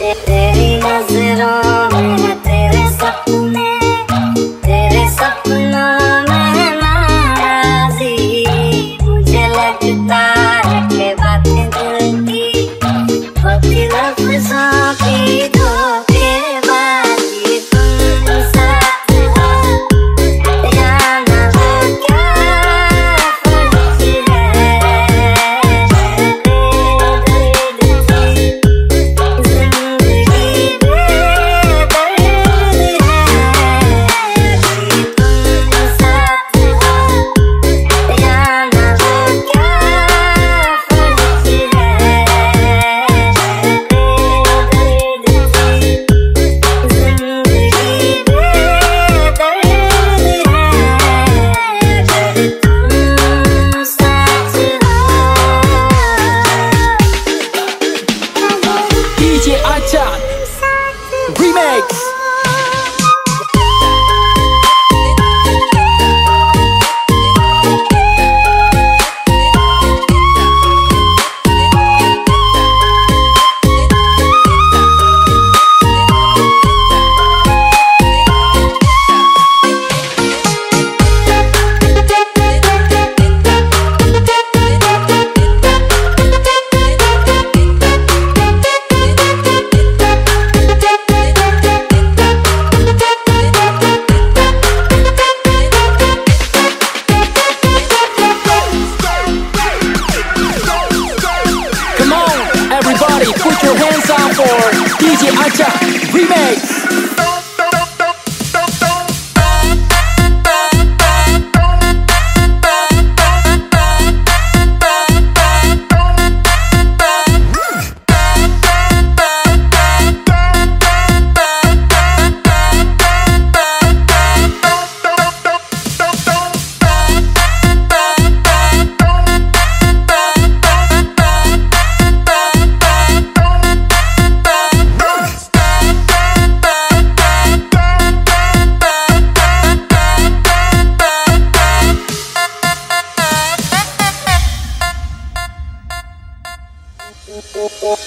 Eh, eh.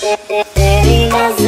Baby, does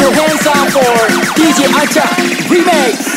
your hands up for DJ Achan Remix